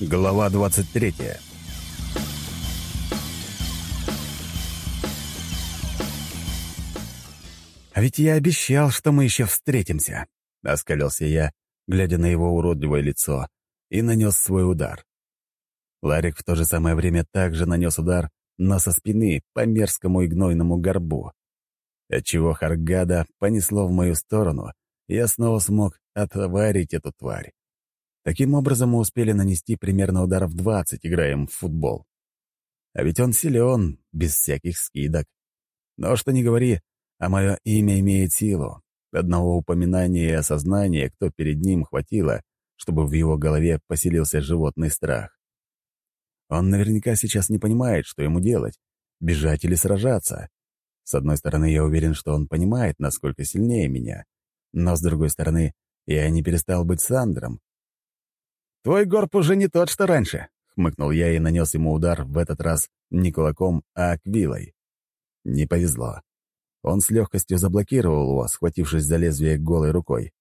Глава 23 «А ведь я обещал, что мы еще встретимся», — оскалился я, глядя на его уродливое лицо, и нанес свой удар. Ларик в то же самое время также нанес удар, но со спины по мерзкому и гнойному горбу, отчего Харгада понесло в мою сторону, и я снова смог отварить эту тварь. Таким образом, мы успели нанести примерно ударов 20, играем в футбол. А ведь он силен, без всяких скидок. Но что ни говори, а мое имя имеет силу. Одного упоминания и осознания, кто перед ним, хватило, чтобы в его голове поселился животный страх. Он наверняка сейчас не понимает, что ему делать — бежать или сражаться. С одной стороны, я уверен, что он понимает, насколько сильнее меня. Но с другой стороны, я не перестал быть Сандром, «Твой горб уже не тот, что раньше», — хмыкнул я и нанес ему удар, в этот раз не кулаком, а аквилой. Не повезло. Он с легкостью заблокировал его, схватившись за лезвие голой рукой.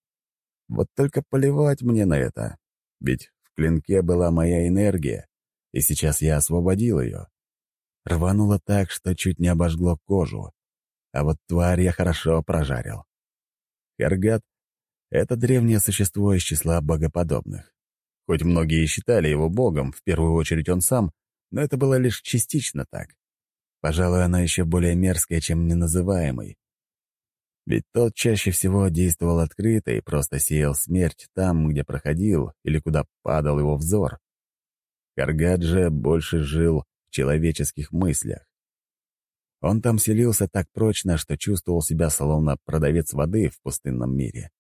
Вот только поливать мне на это. Ведь в клинке была моя энергия, и сейчас я освободил ее. Рвануло так, что чуть не обожгло кожу. А вот тварь я хорошо прожарил. Хергат — это древнее существо из числа богоподобных. Хоть многие считали его богом, в первую очередь он сам, но это было лишь частично так. Пожалуй, она еще более мерзкая, чем неназываемый. Ведь тот чаще всего действовал открыто и просто сеял смерть там, где проходил или куда падал его взор. Каргад же больше жил в человеческих мыслях. Он там селился так прочно, что чувствовал себя словно продавец воды в пустынном мире.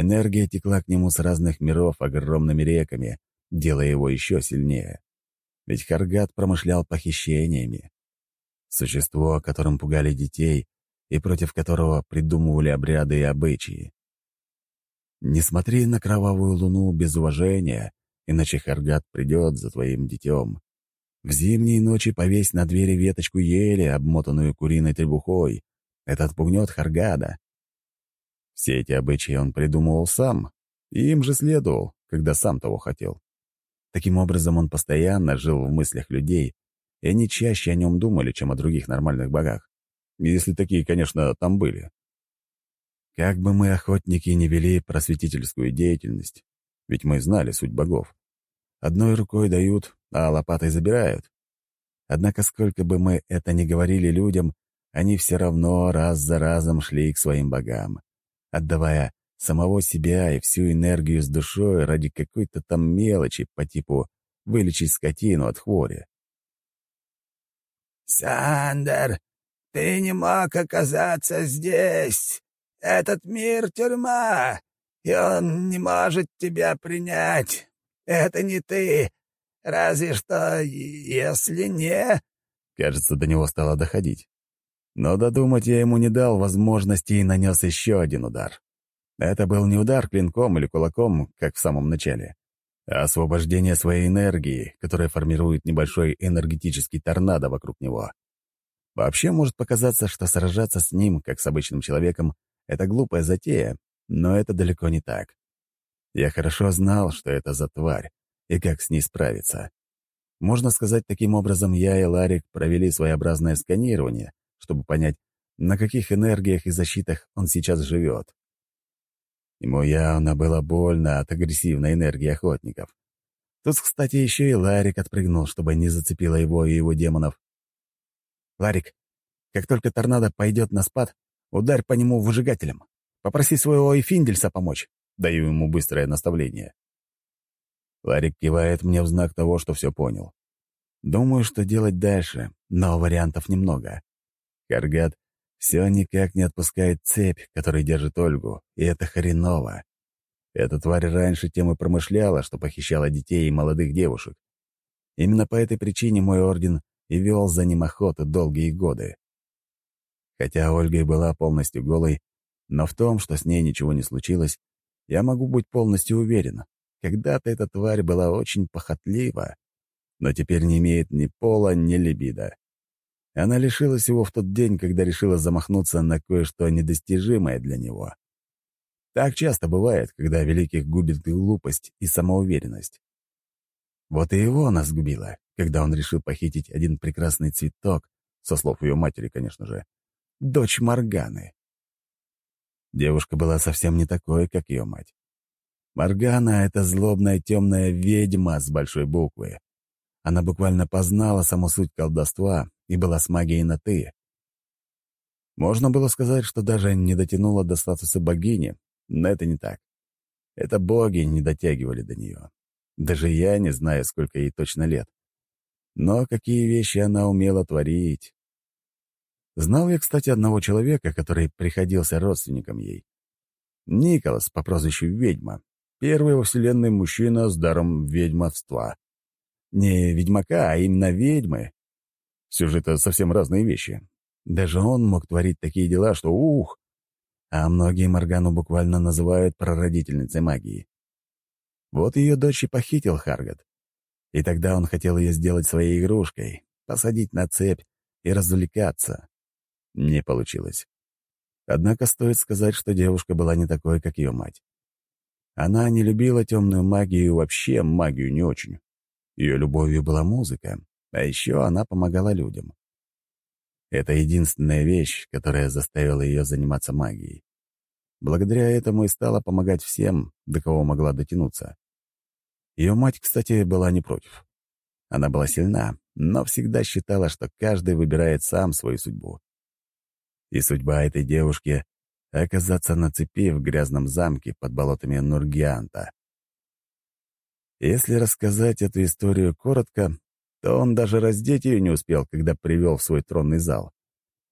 Энергия текла к нему с разных миров огромными реками, делая его еще сильнее. Ведь Харгат промышлял похищениями. Существо, которым пугали детей и против которого придумывали обряды и обычаи. Не смотри на кровавую луну без уважения, иначе Харгат придет за твоим детем. В зимние ночи повесь на двери веточку ели, обмотанную куриной требухой. Это отпугнет Харгада. Все эти обычаи он придумывал сам, и им же следовал, когда сам того хотел. Таким образом, он постоянно жил в мыслях людей, и они чаще о нем думали, чем о других нормальных богах. Если такие, конечно, там были. Как бы мы, охотники, не вели просветительскую деятельность, ведь мы знали суть богов. Одной рукой дают, а лопатой забирают. Однако сколько бы мы это ни говорили людям, они все равно раз за разом шли к своим богам отдавая самого себя и всю энергию с душой ради какой-то там мелочи по типу вылечить скотину от хвори. «Сандер, ты не мог оказаться здесь. Этот мир — тюрьма, и он не может тебя принять. Это не ты. Разве что, если не...» Кажется, до него стало доходить. Но додумать я ему не дал возможности и нанес еще один удар. Это был не удар клинком или кулаком, как в самом начале, а освобождение своей энергии, которая формирует небольшой энергетический торнадо вокруг него. Вообще может показаться, что сражаться с ним, как с обычным человеком, это глупая затея, но это далеко не так. Я хорошо знал, что это за тварь и как с ней справиться. Можно сказать, таким образом я и Ларик провели своеобразное сканирование, чтобы понять, на каких энергиях и защитах он сейчас живет. Ему явно было больно от агрессивной энергии охотников. Тут, кстати, еще и Ларик отпрыгнул, чтобы не зацепило его и его демонов. «Ларик, как только торнадо пойдет на спад, ударь по нему выжигателем. Попроси своего Эфиндельса помочь». Даю ему быстрое наставление. Ларик кивает мне в знак того, что все понял. Думаю, что делать дальше, но вариантов немного. Каргат все никак не отпускает цепь, которая держит Ольгу, и это хреново. Эта тварь раньше тем и промышляла, что похищала детей и молодых девушек. Именно по этой причине мой орден и вел за ним охоту долгие годы. Хотя Ольга и была полностью голой, но в том, что с ней ничего не случилось, я могу быть полностью уверен. Когда-то эта тварь была очень похотлива, но теперь не имеет ни пола, ни либидо. Она лишилась его в тот день, когда решила замахнуться на кое-что недостижимое для него. Так часто бывает, когда великих губит глупость и самоуверенность. Вот и его она сгубила, когда он решил похитить один прекрасный цветок, со слов ее матери, конечно же, дочь Морганы. Девушка была совсем не такой, как ее мать. Моргана — это злобная темная ведьма с большой буквы. Она буквально познала саму суть колдовства и была с магией на «ты». Можно было сказать, что даже не дотянула до статуса богини, но это не так. Это боги не дотягивали до нее. Даже я не знаю, сколько ей точно лет. Но какие вещи она умела творить. Знал я, кстати, одного человека, который приходился родственником ей. Николас по прозвищу Ведьма. Первый во вселенной мужчина с даром ведьмовства. Не ведьмака, а именно ведьмы. Все это совсем разные вещи. Даже он мог творить такие дела, что ух! А многие Моргану буквально называют прародительницей магии. Вот ее дочь и похитил Харгат. И тогда он хотел ее сделать своей игрушкой, посадить на цепь и развлекаться. Не получилось. Однако стоит сказать, что девушка была не такой, как ее мать. Она не любила темную магию и вообще магию не очень. Ее любовью была музыка, а еще она помогала людям. Это единственная вещь, которая заставила ее заниматься магией. Благодаря этому и стала помогать всем, до кого могла дотянуться. Ее мать, кстати, была не против. Она была сильна, но всегда считала, что каждый выбирает сам свою судьбу. И судьба этой девушки — оказаться на цепи в грязном замке под болотами Нургианта. Если рассказать эту историю коротко, то он даже раздеть ее не успел, когда привел в свой тронный зал.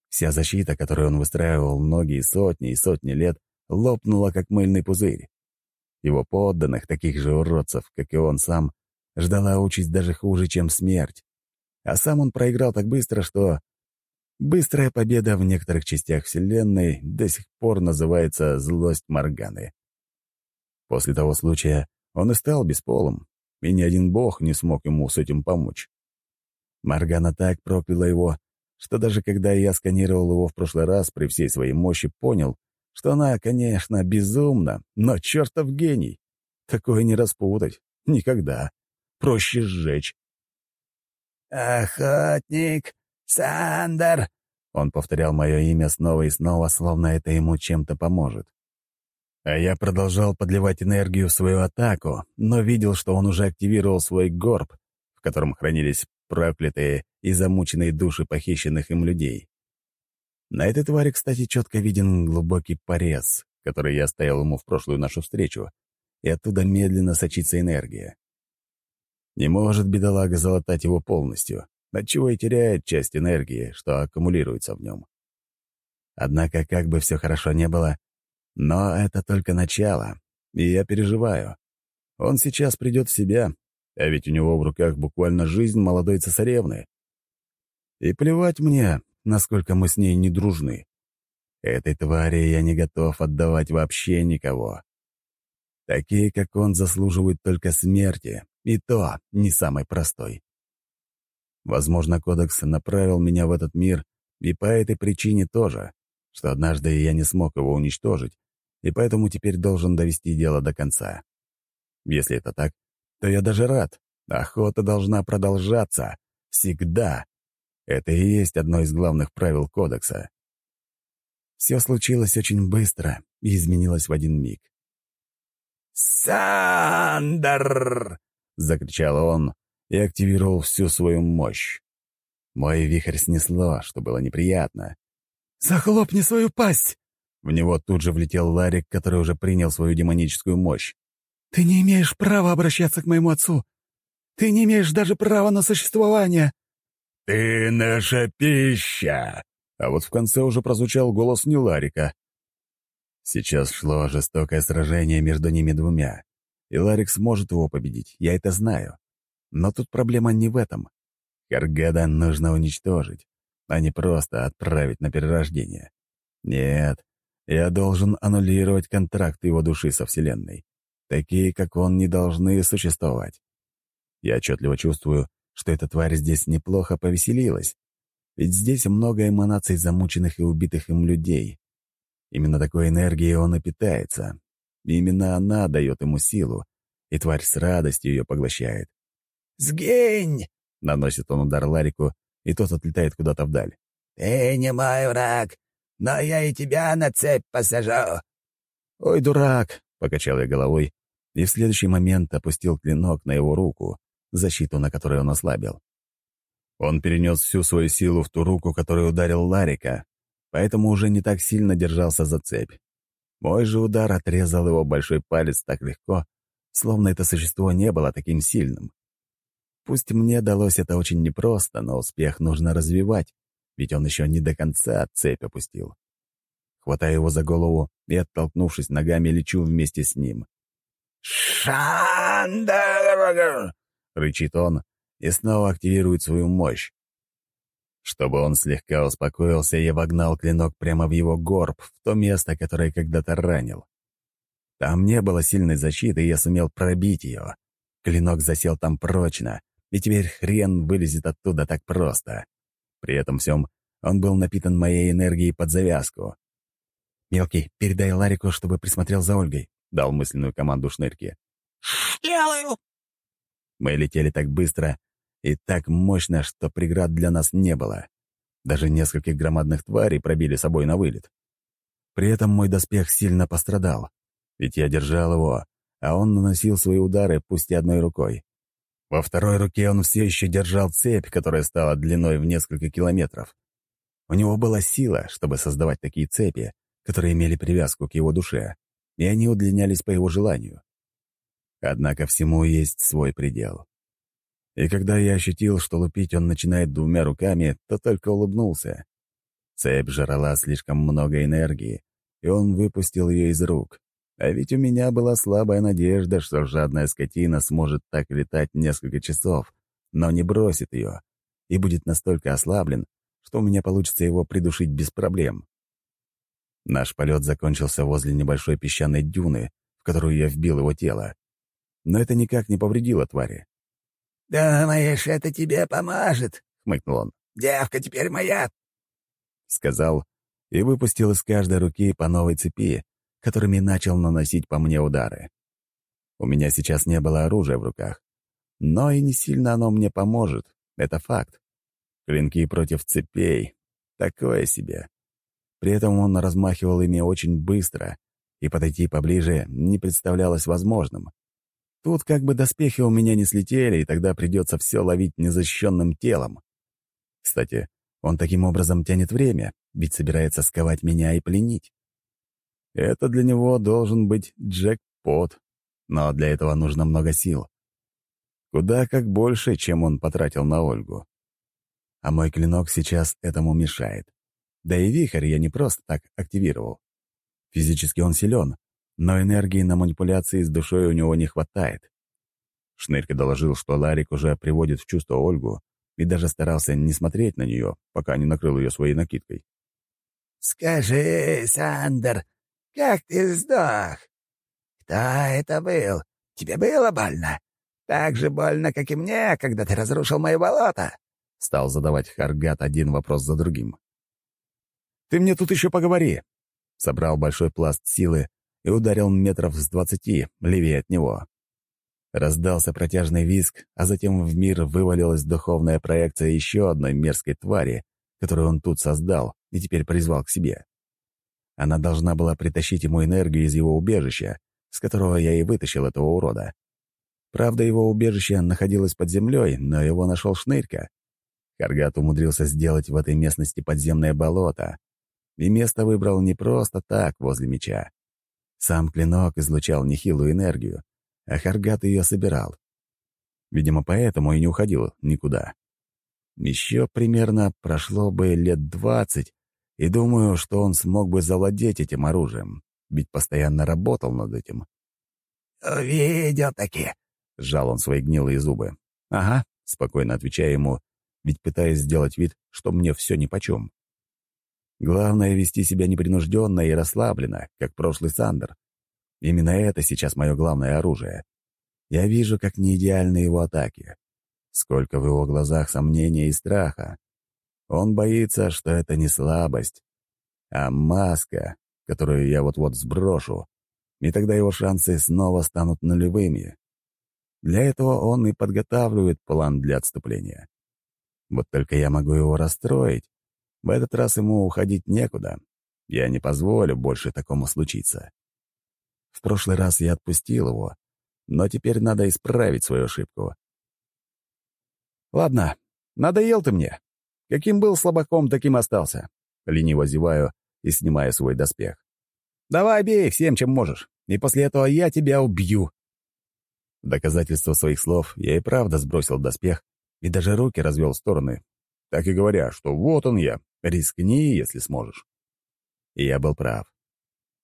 Вся защита, которую он выстраивал многие сотни и сотни лет, лопнула, как мыльный пузырь. Его подданных, таких же уродцев, как и он сам, ждала участь даже хуже, чем смерть. А сам он проиграл так быстро, что... Быстрая победа в некоторых частях Вселенной до сих пор называется «злость Морганы». После того случая он и стал бесполым, и ни один бог не смог ему с этим помочь. Моргана так прокляла его, что даже когда я сканировал его в прошлый раз при всей своей мощи, понял, что она, конечно, безумна, но чертов гений. Такое не распутать. Никогда. Проще сжечь. «Охотник Сандер!» Он повторял мое имя снова и снова, словно это ему чем-то поможет. А я продолжал подливать энергию в свою атаку, но видел, что он уже активировал свой горб, в котором хранились проклятые и замученные души похищенных им людей. На этой твари, кстати, четко виден глубокий порез, который я оставил ему в прошлую нашу встречу, и оттуда медленно сочится энергия. Не может бедолага залатать его полностью, отчего и теряет часть энергии, что аккумулируется в нем. Однако, как бы все хорошо не было, но это только начало, и я переживаю. Он сейчас придет в себя, а ведь у него в руках буквально жизнь молодой цесаревны. И плевать мне, насколько мы с ней не дружны. Этой твари я не готов отдавать вообще никого. Такие, как он, заслуживают только смерти, и то не самой простой. Возможно, Кодекс направил меня в этот мир и по этой причине тоже, что однажды я не смог его уничтожить, и поэтому теперь должен довести дело до конца. Если это так, то я даже рад. Охота должна продолжаться. Всегда. Это и есть одно из главных правил Кодекса. Все случилось очень быстро и изменилось в один миг. «Сандер!» — закричал он и активировал всю свою мощь. Мой вихрь снесло, что было неприятно. «Захлопни свою пасть!» В него тут же влетел Ларик, который уже принял свою демоническую мощь. «Ты не имеешь права обращаться к моему отцу! Ты не имеешь даже права на существование!» «Ты наша пища!» А вот в конце уже прозвучал голос не Ларика. Сейчас шло жестокое сражение между ними двумя, и Ларик сможет его победить, я это знаю. Но тут проблема не в этом. Каргада нужно уничтожить, а не просто отправить на перерождение. Нет, я должен аннулировать контракт его души со Вселенной. Такие, как он, не должны существовать. Я отчетливо чувствую, что эта тварь здесь неплохо повеселилась. Ведь здесь много эманаций замученных и убитых им людей. Именно такой энергией он и питается. И именно она дает ему силу, и тварь с радостью ее поглощает. Сгинь!» — наносит он удар Ларику, и тот отлетает куда-то вдаль. «Ты не мой враг, но я и тебя на цепь посажу». «Ой, дурак!» — покачал я головой, и в следующий момент опустил клинок на его руку, защиту на которой он ослабил. Он перенес всю свою силу в ту руку, которую ударил Ларика, поэтому уже не так сильно держался за цепь. Мой же удар отрезал его большой палец так легко, словно это существо не было таким сильным. Пусть мне далось это очень непросто, но успех нужно развивать, ведь он еще не до конца цепь опустил. Хватаю его за голову и, оттолкнувшись ногами, лечу вместе с ним. «Шандер!» — рычит он и снова активирует свою мощь. Чтобы он слегка успокоился, я вогнал клинок прямо в его горб, в то место, которое когда-то ранил. Там не было сильной защиты, и я сумел пробить ее. Клинок засел там прочно, и теперь хрен вылезет оттуда так просто. При этом всем он был напитан моей энергией под завязку. «Мелкий, передай Ларику, чтобы присмотрел за Ольгой», — дал мысленную команду Шнырки. «Делаю!» Мы летели так быстро и так мощно, что преград для нас не было. Даже нескольких громадных тварей пробили собой на вылет. При этом мой доспех сильно пострадал, ведь я держал его, а он наносил свои удары, пусть и одной рукой. Во второй руке он все еще держал цепь, которая стала длиной в несколько километров. У него была сила, чтобы создавать такие цепи, которые имели привязку к его душе, и они удлинялись по его желанию. Однако всему есть свой предел. И когда я ощутил, что лупить он начинает двумя руками, то только улыбнулся. Цепь жрала слишком много энергии, и он выпустил ее из рук. А ведь у меня была слабая надежда, что жадная скотина сможет так летать несколько часов, но не бросит ее, и будет настолько ослаблен, что у меня получится его придушить без проблем. Наш полет закончился возле небольшой песчаной дюны, в которую я вбил его тело. Но это никак не повредило твари. «Думаешь, это тебе поможет?» — хмыкнул он. «Девка теперь моя!» Сказал и выпустил из каждой руки по новой цепи, которыми начал наносить по мне удары. У меня сейчас не было оружия в руках, но и не сильно оно мне поможет, это факт. Клинки против цепей — такое себе. При этом он размахивал ими очень быстро, и подойти поближе не представлялось возможным. Тут как бы доспехи у меня не слетели, и тогда придется все ловить незащищенным телом. Кстати, он таким образом тянет время, ведь собирается сковать меня и пленить. Это для него должен быть джекпот, но для этого нужно много сил. Куда как больше, чем он потратил на Ольгу. А мой клинок сейчас этому мешает. Да и вихрь я не просто так активировал. Физически он силен, но энергии на манипуляции с душой у него не хватает. Шнырька доложил, что Ларик уже приводит в чувство Ольгу и даже старался не смотреть на нее, пока не накрыл ее своей накидкой. «Скажи, Сандер, как ты сдох? Кто это был? Тебе было больно? Так же больно, как и мне, когда ты разрушил мое болото?» Стал задавать Харгат один вопрос за другим. Ты мне тут еще поговори!» Собрал большой пласт силы и ударил метров с двадцати, левее от него. Раздался протяжный визг, а затем в мир вывалилась духовная проекция еще одной мерзкой твари, которую он тут создал и теперь призвал к себе. Она должна была притащить ему энергию из его убежища, с которого я и вытащил этого урода. Правда, его убежище находилось под землей, но его нашел Шнырька. Каргат умудрился сделать в этой местности подземное болото, и место выбрал не просто так, возле меча. Сам клинок излучал нехилую энергию, а Харгат ее собирал. Видимо, поэтому и не уходил никуда. Еще примерно прошло бы лет двадцать, и думаю, что он смог бы завладеть этим оружием, ведь постоянно работал над этим. «Увидел-таки», — сжал он свои гнилые зубы. «Ага», — спокойно отвечаю ему, ведь пытаясь сделать вид, что мне все нипочем. Главное — вести себя непринужденно и расслабленно, как прошлый Сандер. Именно это сейчас мое главное оружие. Я вижу, как неидеальны его атаки. Сколько в его глазах сомнения и страха. Он боится, что это не слабость, а маска, которую я вот-вот сброшу, и тогда его шансы снова станут нулевыми. Для этого он и подготавливает план для отступления. Вот только я могу его расстроить. В этот раз ему уходить некуда. Я не позволю больше такому случиться. В прошлый раз я отпустил его, но теперь надо исправить свою ошибку. «Ладно, надоел ты мне. Каким был слабаком, таким остался». Лениво зеваю и снимаю свой доспех. «Давай бей всем, чем можешь, и после этого я тебя убью». Доказательство своих слов я и правда сбросил доспех и даже руки развел в стороны, так и говоря, что вот он я, рискни, если сможешь. И я был прав.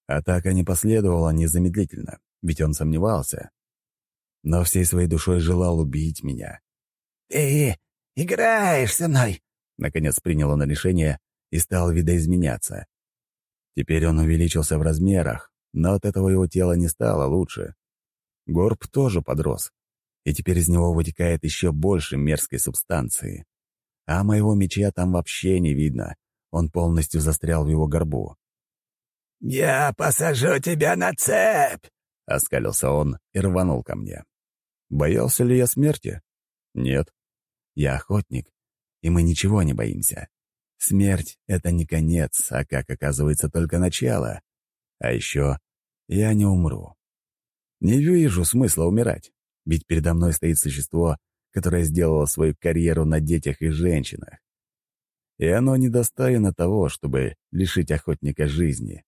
Атака не последовала незамедлительно, ведь он сомневался. Но всей своей душой желал убить меня. «Ты играешь со мной!» Наконец принял он решение и стал видоизменяться. Теперь он увеличился в размерах, но от этого его тело не стало лучше. Горб тоже подрос, и теперь из него вытекает еще больше мерзкой субстанции. А моего меча там вообще не видно, он полностью застрял в его горбу. «Я посажу тебя на цепь!» — оскалился он и рванул ко мне. Боялся ли я смерти? Нет. Я охотник, и мы ничего не боимся. Смерть — это не конец, а, как оказывается, только начало. А еще я не умру. Не вижу смысла умирать, ведь передо мной стоит существо, которое сделало свою карьеру на детях и женщинах. И оно недостойно того, чтобы лишить охотника жизни.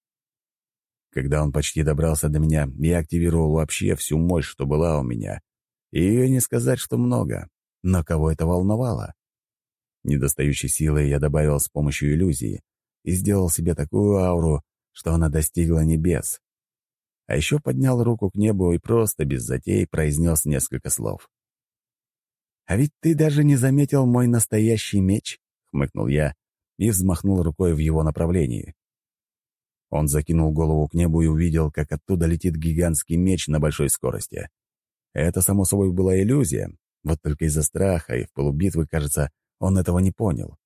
Когда он почти добрался до меня, я активировал вообще всю мощь, что была у меня. И ее не сказать, что много, но кого это волновало? Недостающей силы я добавил с помощью иллюзии и сделал себе такую ауру, что она достигла небес. А еще поднял руку к небу и просто без затей произнес несколько слов. «А ведь ты даже не заметил мой настоящий меч», — хмыкнул я и взмахнул рукой в его направлении. Он закинул голову к небу и увидел, как оттуда летит гигантский меч на большой скорости. Это, само собой, была иллюзия, вот только из-за страха и в полубитвы, кажется, он этого не понял.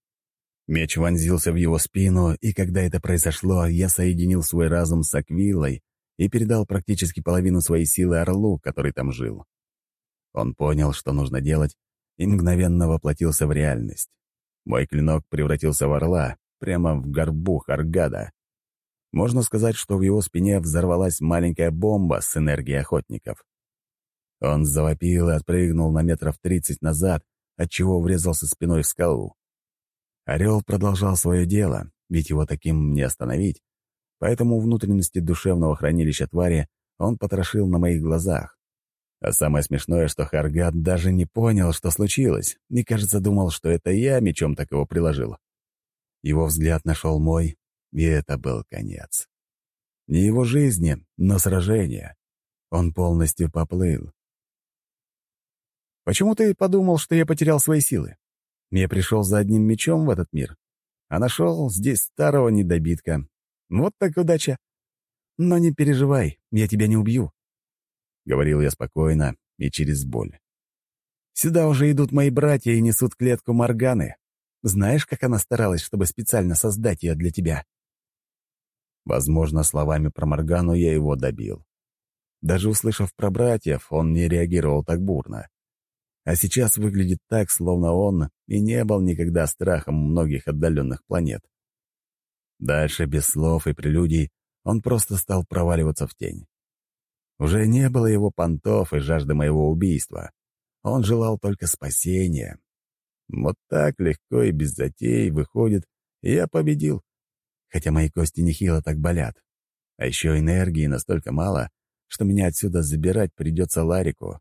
Меч вонзился в его спину, и когда это произошло, я соединил свой разум с Аквилой и передал практически половину своей силы Орлу, который там жил. Он понял, что нужно делать, и мгновенно воплотился в реальность. Мой клинок превратился в орла, прямо в горбу Харгада. Можно сказать, что в его спине взорвалась маленькая бомба с энергией охотников. Он завопил и отпрыгнул на метров тридцать назад, отчего врезался спиной в скалу. Орел продолжал свое дело, ведь его таким не остановить, поэтому внутренности душевного хранилища твари он потрошил на моих глазах. А самое смешное, что Харгат даже не понял, что случилось, и, кажется, думал, что это я мечом так его приложил. Его взгляд нашел мой, и это был конец. Не его жизни, но сражения. Он полностью поплыл. «Почему ты подумал, что я потерял свои силы? Я пришел за одним мечом в этот мир, а нашел здесь старого недобитка. Вот так удача. Но не переживай, я тебя не убью», — говорил я спокойно и через боль. «Сюда уже идут мои братья и несут клетку Морганы. Знаешь, как она старалась, чтобы специально создать ее для тебя?» Возможно, словами про Моргану я его добил. Даже услышав про братьев, он не реагировал так бурно. А сейчас выглядит так, словно он и не был никогда страхом многих отдаленных планет. Дальше, без слов и прелюдий, он просто стал проваливаться в тень. Уже не было его понтов и жажды моего убийства. Он желал только спасения. Вот так легко и без затей выходит, я победил хотя мои кости нехило так болят. А еще энергии настолько мало, что меня отсюда забирать придется Ларику.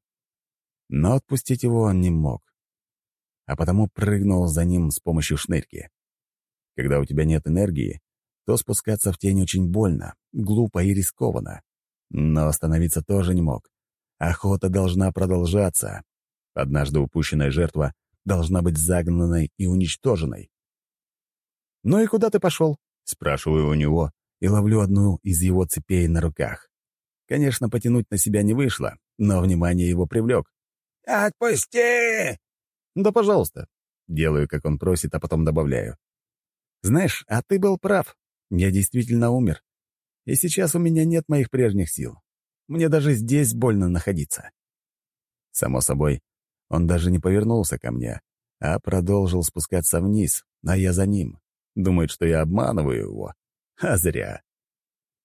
Но отпустить его он не мог. А потому прыгнул за ним с помощью шнырки. Когда у тебя нет энергии, то спускаться в тень очень больно, глупо и рискованно. Но остановиться тоже не мог. Охота должна продолжаться. Однажды упущенная жертва должна быть загнанной и уничтоженной. «Ну и куда ты пошел?» Спрашиваю у него и ловлю одну из его цепей на руках. Конечно, потянуть на себя не вышло, но внимание его привлек. «Отпусти!» «Да, пожалуйста». Делаю, как он просит, а потом добавляю. «Знаешь, а ты был прав. Я действительно умер. И сейчас у меня нет моих прежних сил. Мне даже здесь больно находиться». Само собой, он даже не повернулся ко мне, а продолжил спускаться вниз, а я за ним. Думает, что я обманываю его. А зря.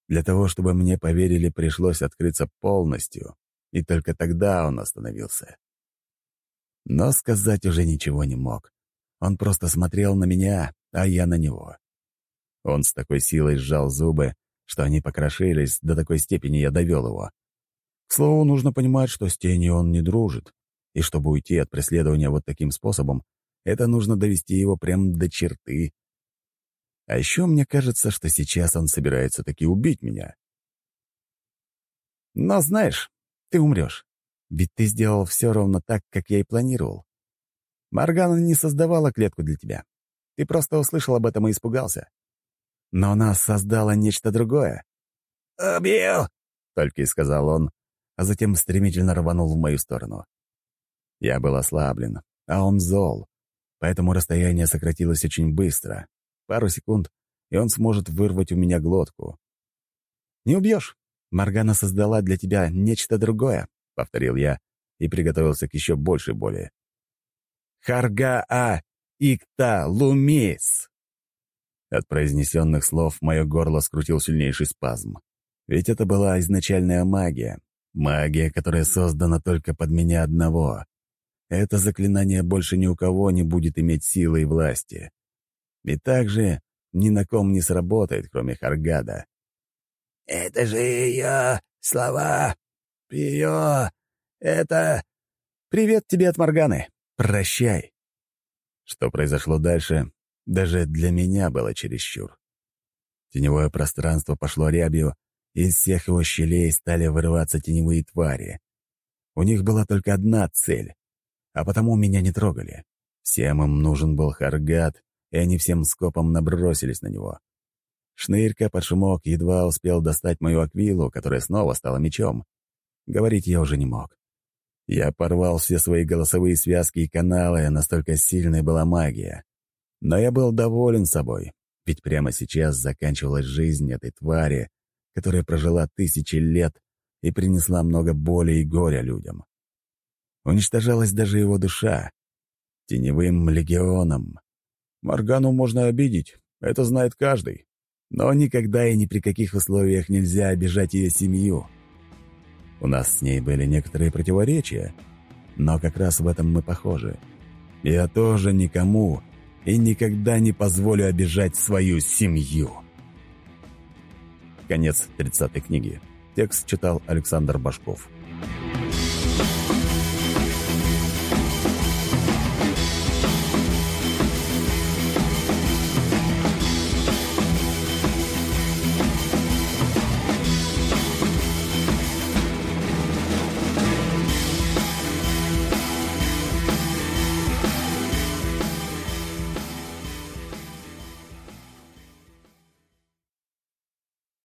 Для того, чтобы мне поверили, пришлось открыться полностью, и только тогда он остановился. Но сказать уже ничего не мог. Он просто смотрел на меня, а я на него. Он с такой силой сжал зубы, что они покрошились, до такой степени я довел его. К слову, нужно понимать, что с тенью он не дружит, и чтобы уйти от преследования вот таким способом, это нужно довести его прямо до черты. А еще мне кажется, что сейчас он собирается таки убить меня. Но знаешь, ты умрешь. Ведь ты сделал все ровно так, как я и планировал. Моргана не создавала клетку для тебя. Ты просто услышал об этом и испугался. Но она создала нечто другое. «Убил!» — только и сказал он, а затем стремительно рванул в мою сторону. Я был ослаблен, а он зол, поэтому расстояние сократилось очень быстро. Пару секунд, и он сможет вырвать у меня глотку. «Не убьешь. Моргана создала для тебя нечто другое», — повторил я и приготовился к еще большей боли. «Харга-а икта лумис!» От произнесенных слов мое горло скрутил сильнейший спазм. Ведь это была изначальная магия. Магия, которая создана только под меня одного. Это заклинание больше ни у кого не будет иметь силы и власти. И также ни на ком не сработает, кроме Харгада. «Это же ее слова! Ее... это...» «Привет тебе от Морганы! Прощай!» Что произошло дальше, даже для меня было чересчур. Теневое пространство пошло рябью, и из всех его щелей стали вырываться теневые твари. У них была только одна цель, а потому меня не трогали. Всем им нужен был Харгат, и они всем скопом набросились на него. Шнырька под шумок едва успел достать мою аквилу, которая снова стала мечом. Говорить я уже не мог. Я порвал все свои голосовые связки и каналы, настолько сильной была магия. Но я был доволен собой, ведь прямо сейчас заканчивалась жизнь этой твари, которая прожила тысячи лет и принесла много боли и горя людям. Уничтожалась даже его душа. Теневым легионом. Моргану можно обидеть, это знает каждый. Но никогда и ни при каких условиях нельзя обижать ее семью. У нас с ней были некоторые противоречия, но как раз в этом мы похожи. Я тоже никому и никогда не позволю обижать свою семью. Конец 30 книги. Текст читал Александр Башков.